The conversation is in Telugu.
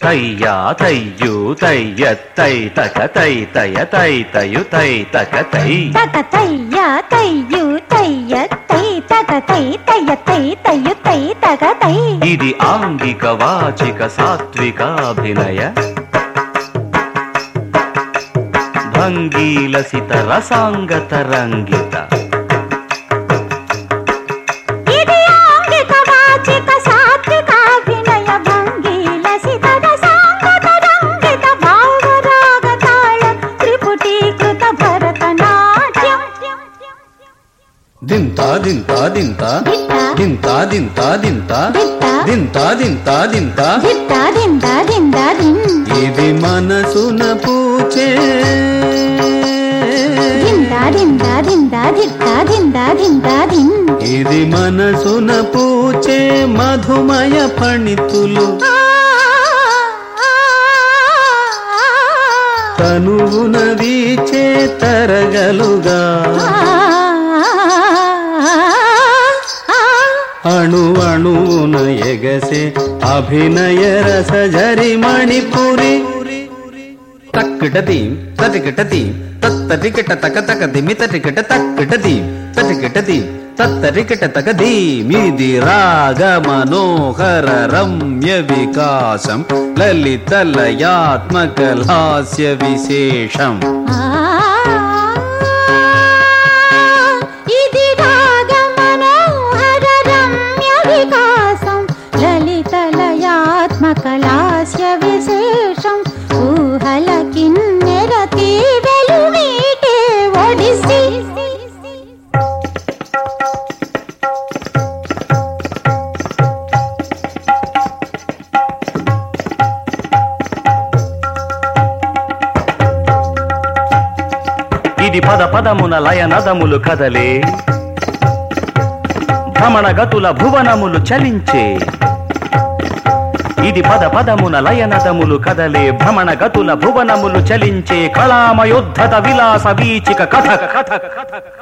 తయ్యా తయ్యు తయ్య తై తక తై తయ తై తయు తై తక తై. తక తయ్య తయ్యు తయ్య తై తక తై తయ్య తై తయ్యు తై తక తై. ఇది ఆంగిక వాచిక సాత్వికాభినయ భంగీలసిత రసాంగత రంగిత దింత దింత దింత దింత దింత దింత దింత దింత దింత దింద దిన్ ఇది మనసున పూచే ఇది మనసున పూచే మధుమయ పణితులు తనువున వీచే తరగలుగా ಅಣು ಅಣುನ ಎಗಸೆ ಅಭಿನಯ ರಸ ಜರಿ ಮಣಿಪುರಿ ತಕ್ಕಿಟದಿ ತಟಿಕಿಟದಿ ತತ್ತರಿಕಿಟ ತಕ ತಕ ದಿಮಿ ತಟಿಕಿಟ ತಕ್ಕಿಟದಿ ತಟಿಕಿಟದಿ ತತ್ತರಿಕಿಟ ತಕ ಧೀಮಿದಿ ರಾಗ ಮನೋಹರ ರಮ್ಯ ವಿಕಾಸಂ ಲಲಿತ ಲಯಾತ್ಮಕ ಹಾಸ್ಯ ವಿಶೇಷಂ ಆ ఇది పద పదమున లయ నదములు కదలే. భ్రమణ గతుల భువనములు చలించే. ఇది పద పదమున లయనదములు కదలే. భ్రమణ గతుల భువనములు చలించే. కళామయోద్ధత విలాస వీచిక కథ కథ కథ